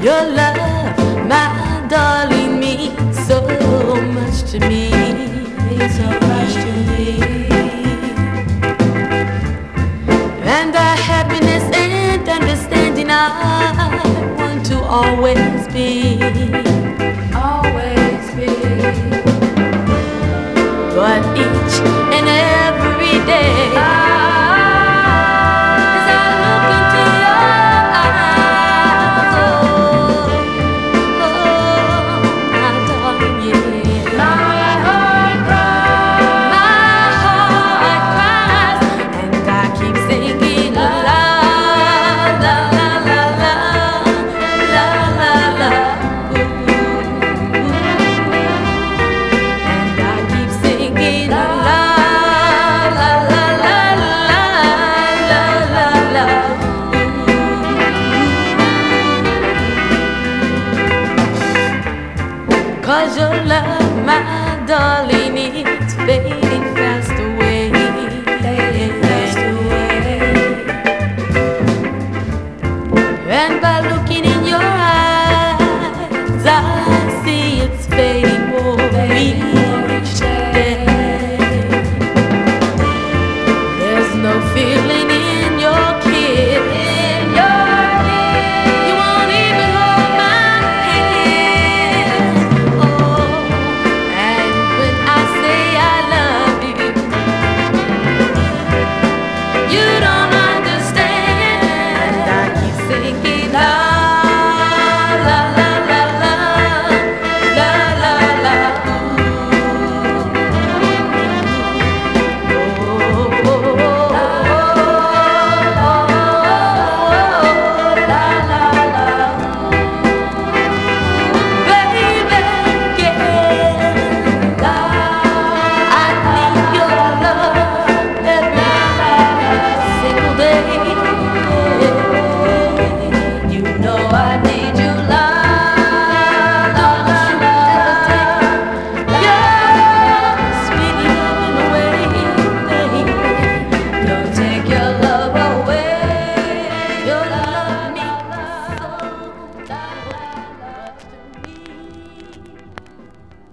Your love, my darling, means so much to me. Means so much to me. And our happiness and understanding, I want to always be. Always be. was your love.